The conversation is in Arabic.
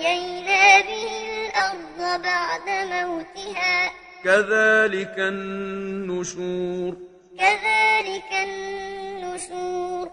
فأحيينا به الأرض بعد موتها. كذلك النشور كذلك النشور